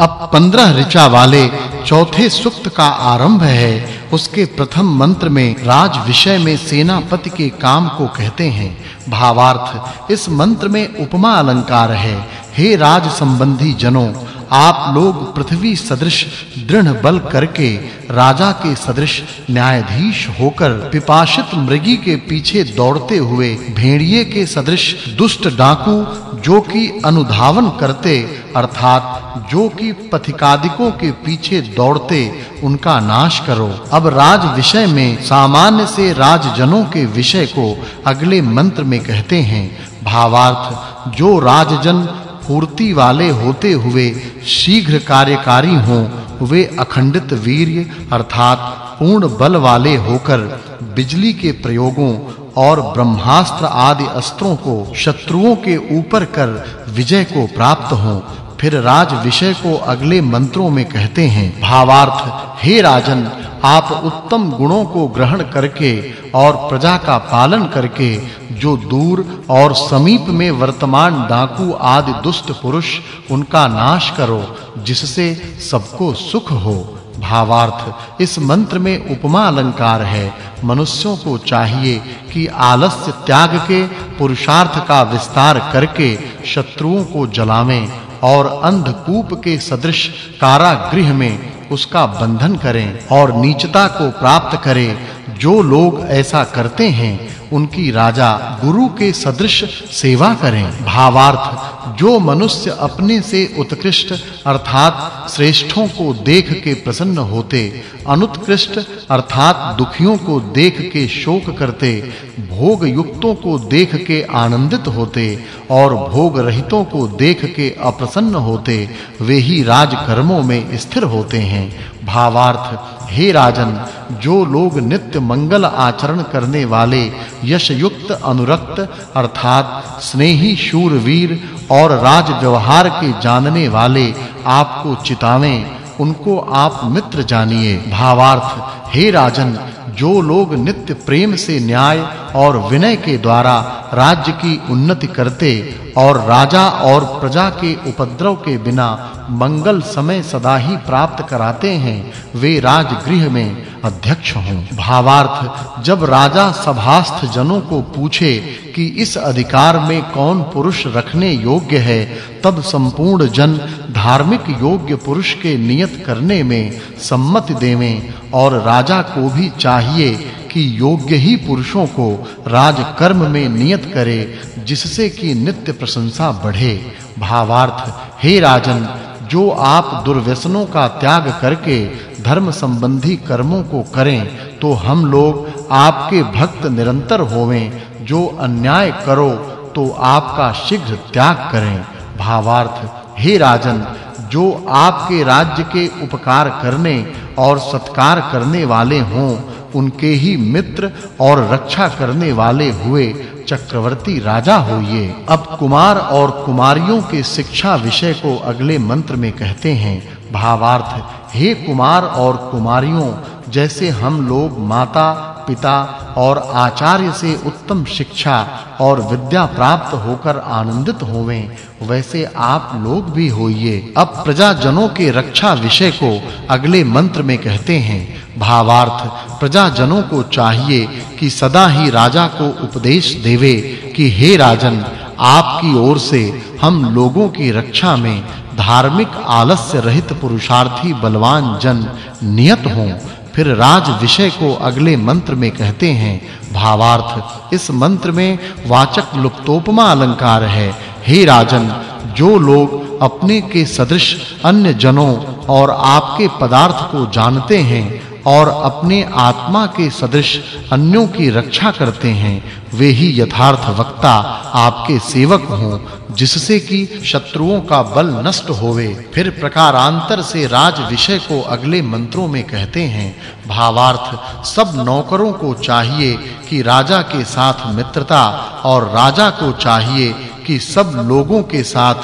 अब पंद्रह ऋचा वाले चौथे सुक्त का आरंभ है। उसके प्रथम मंत्र में राज विषय में सेनापति के काम को कहते हैं। भावार्थ, इस मंत्र में उपमा अलंकार है। हे राज संबंधी जनों आप लोग पृथ्वी सदृश, दृढ़ बल करके, राजा के सदृश, न्यायाधीश होकर पिपासित मृगी के पीछे दौड़ते हुए, भेड़िए के सदृश, दुष्ट डाकू, जो कि अनुधावन करते, अर्थात, जो कि पथिकादिकों के पीछे दौड़ते, उनका नाश करो। अब राज विषय में, सामान्य से राजजनों के विषय को अगले मंत्र में कहते हैं, भावार्थ, जो राजजन पूर्ति वाले होते हुए शीघ्र कार्यकारी हों, वे अखंडित वीर्य अर्थात पूर्ण बल वाले होकर बिजली के प्रयोगों और ब्रह्मास्त्र आदि अस्त्रों को शत्रुओं के ऊपर कर विजय को प्राप्त हों। फिर राज विषय को अगले मंत्रों में कहते हैं, भावार्थ, हे राजन आप उत्तम गुणों को ग्रहण करके और प्रजा का पालन करके जो दूर और समीप में वर्तमान डाकू आदि दुष्ट पुरुष उनका नाश करो, जिससे सबको सुख हो। भावार्थ, इस मंत्र में उपमा अलंकार है। मनुष्यों को चाहिए कि आलस्य त्याग के, पुरुषार्थ का विस्तार करके शत्रुओं को जलावें और अंधकूप के सदृश कारागृह में उसका बंधन करें और नीचता को प्राप्त करें। जो लोग ऐसा करते हैं उनकी राजा गुरु के सदृश सेवा करें। भावार्थ, जो मनुष्य अपने से उत्कृष्ट, अर्थात श्रेष्ठों को देख के प्रसन्न होते, अनुत्कृष्ट, अर्थात दुखियों को देख के शोक करते भोग युक्तों को देख के आनंदित होते और भोग रहितों को देख के अप्रसन्न होते, वे ही राज कर्मों में स्थिर होते हैं। भावार्थ, हे राजन जो लोग नित्य मंगल आचरण करने वाले यशयुक्त अनुरक्त, अर्थात स्नेही शूरवीर और राज व्यवहार के जानने वाले आपको चितावें, उनको आप मित्र जानिए। भावार्थ, हे राजन, जो लोग नित्य प्रेम से न्याय और विनय के द्वारा राज्य की उन्नति करते और राजा और प्रजा के उपद्रव के बिना मंगल समय सदा ही प्राप्त कराते हैं, वे राजगृह में अध्यक्ष हों। भावार्थ, जब राजा सभास्थ जनों को पूछे कि इस अधिकार में कौन पुरुष रखने योग्य है, तब संपूर्ण जन धार्मिक योग्य पुरुष के नियत करने में सम्मति देवें और राजा को भी चाहिए कि योग्य ही पुरुषों को राजकर्म में नियत करे, जिससे कि नित्य प्रशंसा बढ़े। भावार्थ, हे राजन, जो आप दुर्व्यसनों का त्याग करके धर्म संबंधी कर्मों को करें तो हम लोग आपके भक्त निरंतर होवें। जो अन्याय करो तो आपका शीघ्र त्याग करें। भावार्थ, हे राजन, जो आपके राज्य के उपकार करने और सत्कार करने वाले हों उनके ही मित्र और रक्षा करने वाले हुए चक्रवर्ती राजा होइए अब कुमार और कुमारियों के शिक्षा विषय को अगले मंत्र में कहते हैं, भावार्थ, हे कुमार और कुमारियों, जैसे हम लोग माता पिता और आचार्य से उत्तम शिक्षा और विद्या प्राप्त होकर आनंदित होवें, वैसे आप लोग भी होइए। अब प्रजाजनों के रक्षा विषय को अगले मंत्र में कहते हैं। भावार्थ, प्रजाजनों को चाहिए कि सदा ही राजा को उपदेश देवे कि हे राजन, आपकी ओर से हम लोगों की रक्षा में धार्मिक आलस्य रहित पुरुषार्थी बलवान जन नियत हों। फिर राज विषय को अगले मंत्र में कहते हैं, भावार्थ, इस मंत्र में वाचक् लुप्तोपमा अलंकार है। हे राजन, जो लोग अपने के सदृश अन्य जनों और आपके पदार्थ को जानते हैं और अपने आत्मा के सदृश अन्यों की रक्षा करते हैं, वे ही यथार्थ वक्ता, आपके सेवक हों, जिससे कि शत्रुओं का बल नष्ट होवे। फिर प्रकारांतर से राज विषय को अगले मंत्रों में कहते हैं, भावार्थ, सब नौकरों को चाहिए कि राजा के साथ मित्रता और राजा को चाहिए कि सब लोगों के साथ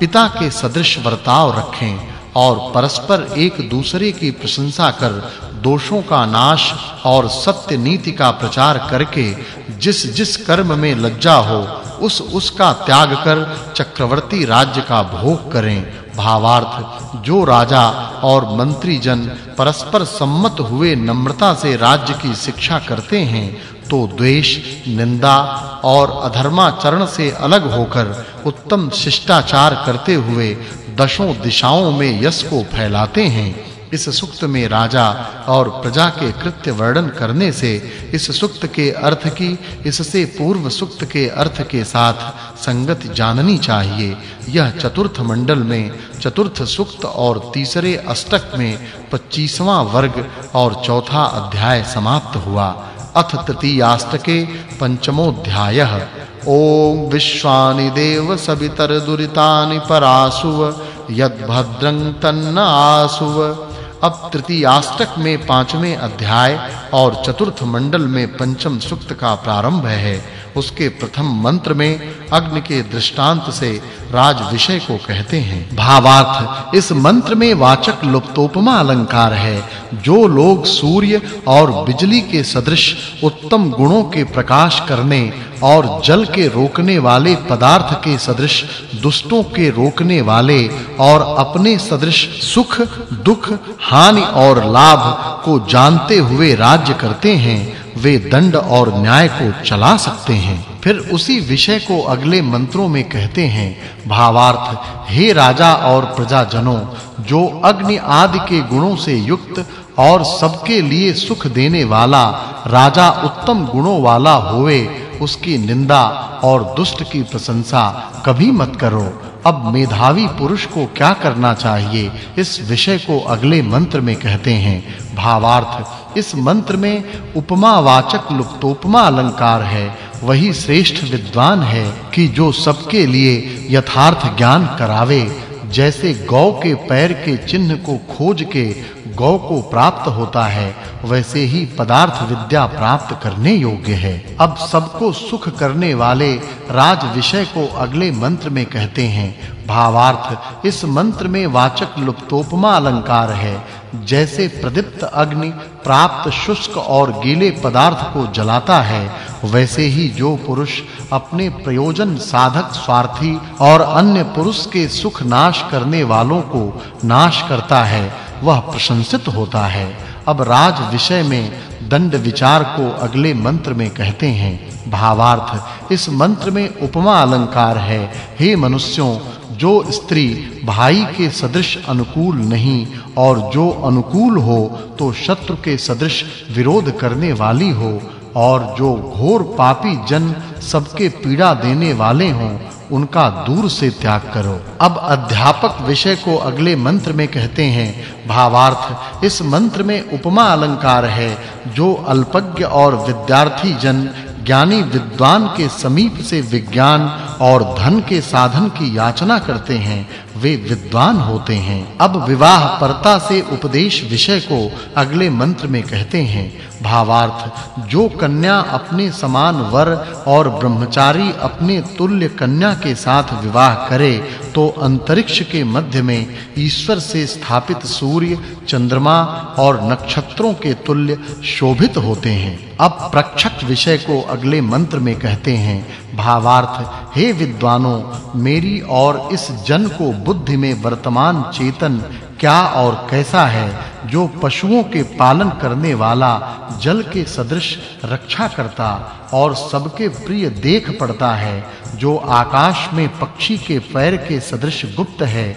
पिता के सदृश बर्ताव रखें और परस्पर एक दूसरे की प्रशंसा कर दोषों का नाश और सत्य नीति का प्रचार करके जिस जिस कर्म में लज्जा हो, उस उसका त्याग कर चक्रवर्ती राज्य का भोग करें। भावार्थ, जो राजा और मंत्री जन परस्पर सम्मत हुए नम्रता से राज्य की शिक्षा करते हैं तो द्वेष, निंदा और अधर्माचरण से अलग होकर उत्तम शिष्टाचार करते हुए दशों दिशाओं में यश को फैलाते हैं। इस सुक्त में राजा और प्रजा के कृत्य वर्णन करने से इस सुक्त के अर्थ की, इससे पूर्व सुक्त के अर्थ के साथ संगति जाननी चाहिए। यह चतुर्थ मंडल में, चतुर्थ सुक्त और तीसरे अष्टक में 25वां वर्ग और चौथा अध्याय समाप्त हुआ। अथ तृतीयाष्टके पंचमोध्यायः। ओम विश्वानि देव सवितर दुरितानि परासुव यद्भद्रं तन्न आसुव अब तृतीयाष्टक में पाँचवें अध्याय और चतुर्थ मंडल में पंचम सूक्त का प्रारंभ है। उसके प्रथम मंत्र में अग्नि के दृष्टांत से राज विषय को कहते हैं। भावार्थ, इस मंत्र में वाचक् लुप्तोपमा अलंकार है। जो लोग सूर्य और बिजली के सदृश उत्तम गुणों के प्रकाश करने और जल के रोकने वाले पदार्थ के सदृश दुष्टों के रोकने वाले और अपने सदृश सुख, दुख, हानि और लाभ को जानते हुए राज्य करते हैं, वे दंड और न्याय को चला सकते हैं। फिर उसी विषय को अगले मंत्रों में कहते हैं, भावार्थ, हे राजा और प्रजाजनों, जो अग्नि आदि के गुणों से युक्त और सबके लिए सुख देने वाला, राजा उत्तम गुणों वाला होवे, उसकी निंदा और दुष्ट की प्रशंसा कभी मत करो। अब मेधावी पुरुष को क्या करना चाहिए? इस विषय को अगले मंत्र में कहते हैं। भावार्थ, इस मंत्र में उपमावाचक लुप्तोपमा अलंकार है। वही श्रेष्ठ विद्वान है कि जो सबके लिए यथार्थ ज्ञान करावे। जैसे गौ के पैर के चिन्ह को खोज के गौ को प्राप्त होता है, वैसे ही पदार्थ विद्या प्राप्त करने योग्य है। अब सबको सुख करने वाले राज विषय को अगले मंत्र में कहते हैं। भावार्थ, इस मंत्र में वाचक् लुप्तोपमा अलंकार है। जैसे प्रदीप्त अग्नि प्राप्त शुष्क और गीले पदार्थ को जलाता है, वैसे ही जो पुरुष अपने प्रयोजन साधक स्वार्थी और अन्य पुरुष के सुख नाश करने वालों को नाश करता है, वह प्रशंसित होता है। अब राज विषय में दंड विचार को अगले मंत्र में कहते हैं, भावार्थ, इस मंत्र में उपमा अलंकार है। हे मनुष्यों, जो स्त्री भाई के सदृश अनुकूल नहीं और जो अनुकूल हो तो शत्रु के सदृश विरोध करने वाली हो और जो घोर पापी जन सबके पीड़ा देने वाले हों उनका दूर से त्याग करो। अब अध्यापक विषय को अगले मंत्र में कहते हैं, भावार्थ, इस मंत्र में उपमा अलंकार है, जो अल्पज्ञ और विद्यार्थी जन, ज्ञानी विद्वान के समीप से विज्ञान और धन के साधन की याचना करते हैं, वे विद्वान होते हैं। अब विवाह परता से उपदेश विषय को अगले मंत्र में कहते हैं। भावार्थ, जो कन्या अपने समान वर और ब्रह्मचारी अपने तुल्य कन्या के साथ विवाह करे तो अंतरिक्ष के मध्य में ईश्वर से स्थापित सूर्य, चंद्रमा और नक्षत्रों के तुल्य शोभित होते हैं। अब प्रक्षक विषय को अगले मंत्र में कहते हैं। भावार्थ, हे विद्वानों, मेरी और इस जन को बुद्धि में वर्तमान चेतन क्या और कैसा है, जो पशुओं के पालन करने वाला, जल के सदृश रक्षा करता और सबके प्रिय देख पड़ता है, जो आकाश में पक्षी के पैर के सदृश गुप्त है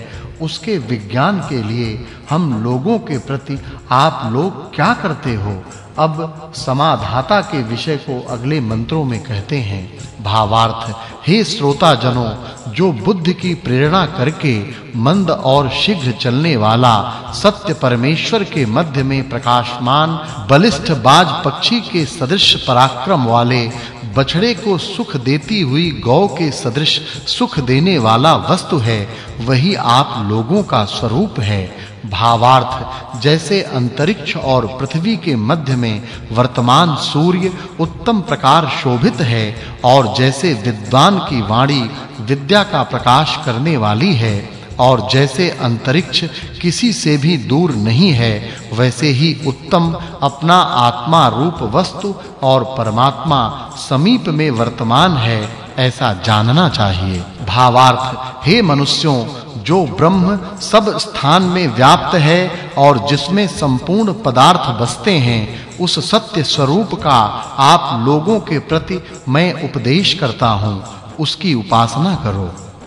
उसके विज्ञान के लिए हम लोगों के प्रति आप लोग क्या करते हो? अब समाधाता के विषय को अगले मंत्रों में कहते हैं। भावार्थ, हे श्रोता जनों जो बुद्धि की प्रेरणा करके मंद और शीघ्र चलने वाला सत्य परमेश्वर के मध्य में प्रकाशमान बलिष्ठ बाज पक्षी के सदृश पराक्रम वाले बछड़े को सुख देती हुई गौ के सदृश सुख देने वाला वस्तु है, वही आप लोगों का स्वरूप है। भावार्थ, जैसे अंतरिक्ष और पृथ्वी के मध्य में वर्तमान सूर्य उत्तम प्रकार शोभित है, और जैसे विद्वान की वाणी विद्या का प्रकाश करने वाली है। और जैसे अंतरिक्ष किसी से भी दूर नहीं है, वैसे ही उत्तम अपना आत्मा रूप वस्तु और परमात्मा समीप में वर्तमान है, ऐसा जानना चाहिए। भावार्थ, हे मनुष्यों, जो ब्रह्म सब स्थान में व्याप्त है और जिसमें संपूर्ण पदार्थ बसते हैं, उस सत्य स्वरूप का आप लोगों के प्रति मैं उपदेश करता हूँ, उसकी उपासना करो।